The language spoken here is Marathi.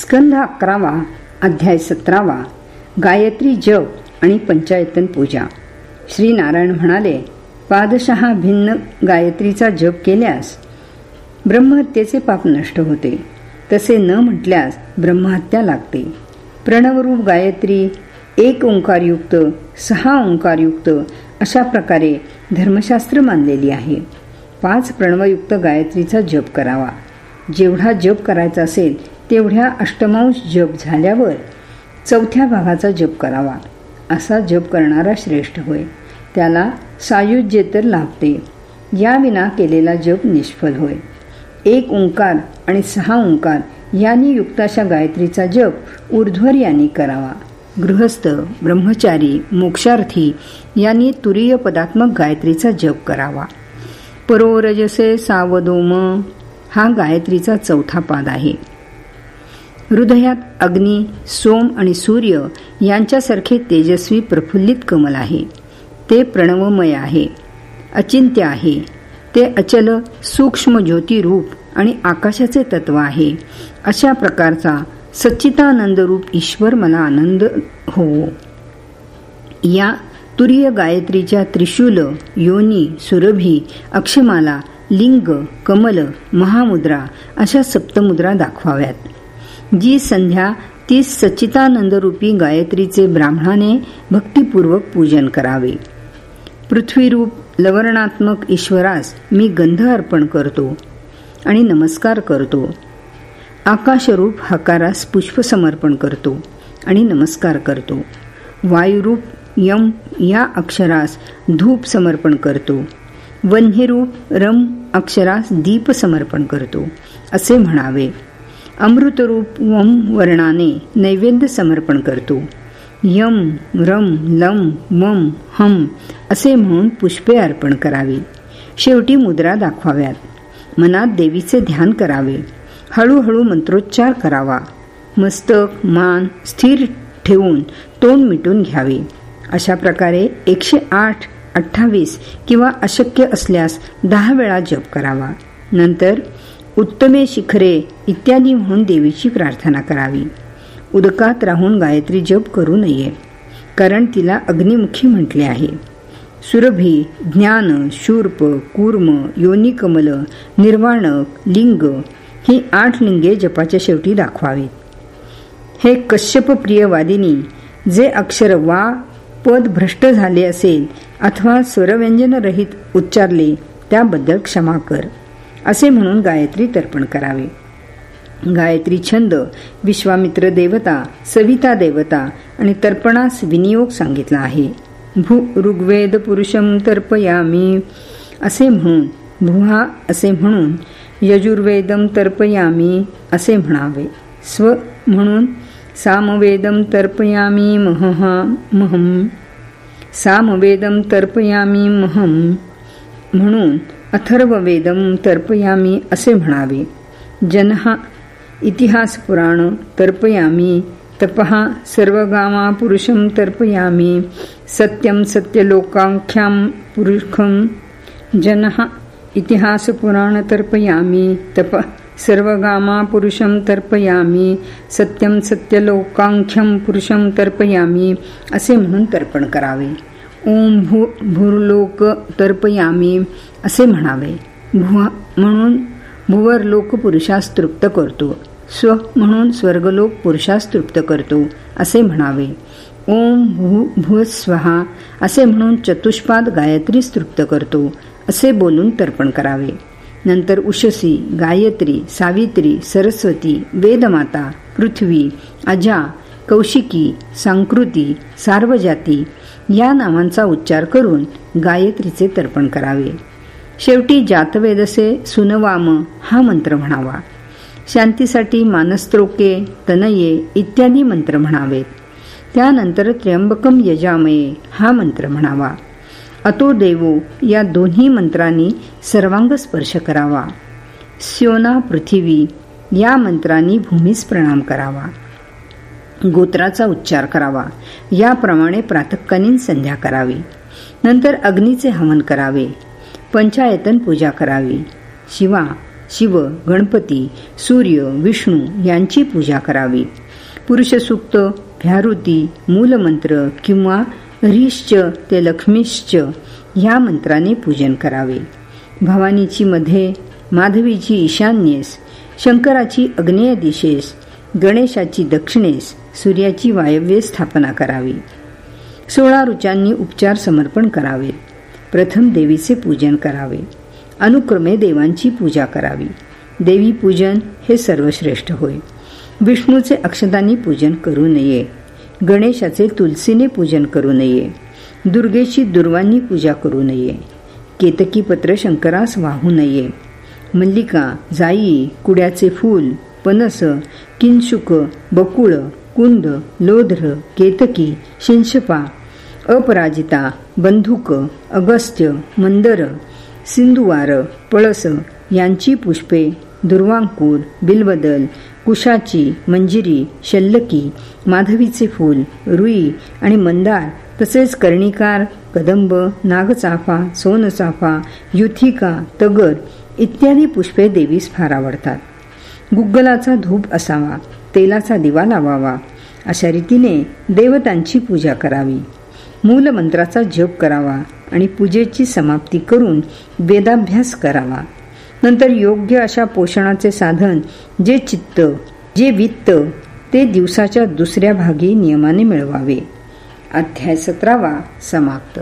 स्कंध अकरावा अध्याय सतरावा गायत्री जप आणि पंचायतन पूजा. श्री नारायण म्हणाले पादशहा भिन्न गायत्रीचा जप केल्यास ब्रह्महत्येचे पाप नष्ट होते. तसे न म्हटल्यास ब्रह्महत्या लागते. प्रणवरूप गायत्री एक ओंकारयुक्त सहा ओंकारयुक्त अशा प्रकारे धर्मशास्त्र मानलेली आहे. पाच प्रणवयुक्त गायत्रीचा जप करावा. जेवढा जप करायचा असेल तेवढ्या अष्टमांश जप झाल्यावर चौथ्या भागाचा जप करावा. असा जप करणारा श्रेष्ठ होय. त्याला सायुज्य तर लाभते. याविना केलेला जप निष्फल होय. एक ओंकार आणि सहा ओंकार यांनी युक्त अशा गायत्रीचा जप ऊर्ध्वर यांनी करावा. गृहस्थ ब्रह्मचारी मोक्षार्थी यांनी तुरीय पदात्मक गायत्रीचा जप करावा. परोरजसे सावदोम हा गायत्रीचा चौथा पाद आहे. हृदयात अग्नी सोम आणि सूर्य यांच्यासारखे तेजस्वी प्रफुल्लित कमल आहे. ते प्रणवमय आहे. अचिंत्य आहे. ते अचल सूक्ष्म ज्योतिरूप आणि आकाशाचे तत्व आहे. अशा प्रकारचा सच्चितानंद रूप ईश्वर मला आनंद होवो या तुरीय गायत्रीच्या त्रिशूल योनी सुरभी अक्षमाला लिंग कमल महामुद्रा अशा सप्तमुद्रा दाखवाव्यात. जी संध्या ती सच्चितानंदरूपी गायत्रीचे ब्राह्मणाने भक्तिपूर्वक पूजन करावे. पृथ्वीरूप लवणात्मक ईश्वरास मी गंध अर्पण करतो आणि नमस्कार करतो. आकाशरूप हकारास पुष्प समर्पण करतो आणि नमस्कार करतो. वायुरूप यम या अक्षरास धूप समर्पण करतो. वन्यरूप रम अक्षरास दीप समर्पण करतो असे म्हणावे. अमृतरूप वम वर्णाने नैवेद्य समर्पण करतो. यम रम लम मम हम असे म्हणून पुष्पे अर्पण करावी. शेवटी मुद्रा दाखवाव्यात. मनात देवीचे ध्यान करावे. हळूहळू मंत्रोच्चार करावा. मस्तक मान स्थिर ठेवून तोंड मिटून घ्यावे. अशा प्रकारे एकशे आठ अठ्ठावीस किंवा अशक्य असल्यास दहा वेळा जप करावा. नंतर उत्तमे शिखरे इत्यादी म्हणून देवीची प्रार्थना करावी. उदकात राहून गायत्री जप करू नये. कारण तिला अग्निमुखी म्हटले आहे. सुरभी ज्ञान शूर्प कूर्म योनिकमल निर्वाणक लिंग ही आठ लिंगे जपाच्या शेवटी दाखवावीत. हे कश्यप प्रियवादिनी जे अक्षर वा पद भ्रष्ट झाले असेल अथवा स्वरव्यंजनरहित उच्चारले त्याबद्दल क्षमा कर. असे म्हणून गायत्री तर्पण करावे. गायत्री छंद विश्वामित्र देवता सविता देवता आणि तर्पणास विनियोग सांगितला आहे. भू ऋग्वेद पुरुषम तर्पयामी असे म्हणून भुहा असे म्हणून यजुर्वेदम तर्पयामी असे म्हणावे. स्व म्हणून सामवेदम तर्पयामी महहा महम. सामवेदम तर्पयामी महम म्हणून अथर्ववेदम तर्पयामी असे म्हणावे. जनहा इतिहास पुराण तर्पयामी. तपहा सर्वगामा पुरुषम तर्पयामी. सत्यम सत्यलोकांख्याम पुरुषम जनहा इतिहास पुराण तर्पयामी. तप सर्वगामा पुरुषम तर्पयामी. सत्यम सत्यलोकांख्यम पुरुषम तर्पयामी. असे म्हणून तर्पण करावे. ओम भू भूर्लोक तर्पयामी असे म्हणावे. भुवा म्हणून भुवर लोक पुरुषास तृप्त करतो. स्व म्हणून स्वर्गलोक पुरुषास तृप्त करतो असे म्हणावे. ओम भू भूस्वहा असे म्हणून चतुष्पाद गायत्री तृप्त करतो असे बोलून तर्पण करावे. नंतर उशसी गायत्री सावित्री सरस्वती वेदमाता पृथ्वी अजा कौशिकी सांकृती सार्वजाती या नावांचा उच्चार करून गायत्रीचे तर्पण करावे. शेवटी जातवेदसे सुनवाम हा मंत्र म्हणावा. शांतीसाठी मानस्त्रोके तनये इत्यादी मंत्र म्हणावेत. त्यानंतर त्र्यंबकम यजामये हा मंत्र म्हणावा. अतो देवो या दोन्ही मंत्रांनी सर्वांग स्पर्श करावा. स्योना पृथ्वी या मंत्रांनी भूमीस प्रणाम करावा. गोत्राचा उच्चार करावा. याप्रमाणे प्रातकालीन संध्या करावी. नंतर अग्नीचे हवन करावे. पंचायतन पूजा करावी. शिवा शिव गणपती सूर्य विष्णू यांची पूजा करावी. पुरुष सुक्त भ्यारुती मूलमंत्र किंवा ह्रीश्च ते लक्ष्मीश्च ह्या मंत्राने पूजन करावे. भवानीची मध्ये माधवीची ईशान्येस शंकराची अग्नेय दिशेस गणेशाची दक्षिणेस सूर्याची वायव्य स्थापना करावी. सोळा रुचांनी उपचार समर्पण करावे. प्रथम देवीचे पूजन करावे. अनुक्रमे देवांची पूजा करावी. देवी पूजन हे सर्वश्रेष्ठ होय. विष्णूचे अक्षदानी पूजन करू नये. गणेशाचे तुलसीने पूजन करू नये. दुर्गेची दुर्वांनी पूजा करू नये. केतकी पत्र शंकरास वाहू नये. मल्लिका जाई कुड्याचे फूल पनस किंशुक बकुळ कुंद लोध्र केतकी शिंशपा अपराजिता बंधुक अगस्त्य मंदर सिंधुवार पळस यांची पुष्पे दुर्वांकूर बिलबदल कुशाची मंजिरी शल्लकी माधवीचे फूल रुई आणि मंदार तसेच कर्णिकार कदंब नागचाफा सोनचाफा युथिका तगर इत्यादी पुष्पे देवीस फार आवडतात. गुग्गलाचा धूप असावा तेलाचा दिवा लावावा. अशा रीतीने देवतांची पूजा करावी. मूलमंत्राचा जप करावा आणि पूजेची समाप्ती करून वेदाभ्यास करावा. नंतर योग्य अशा पोषणाचे साधन जे चित्त जे वित्त ते दिवसाच्या दुसऱ्या भागी नियमाने मिळवावे. अध्याय सतरावा समाप्त.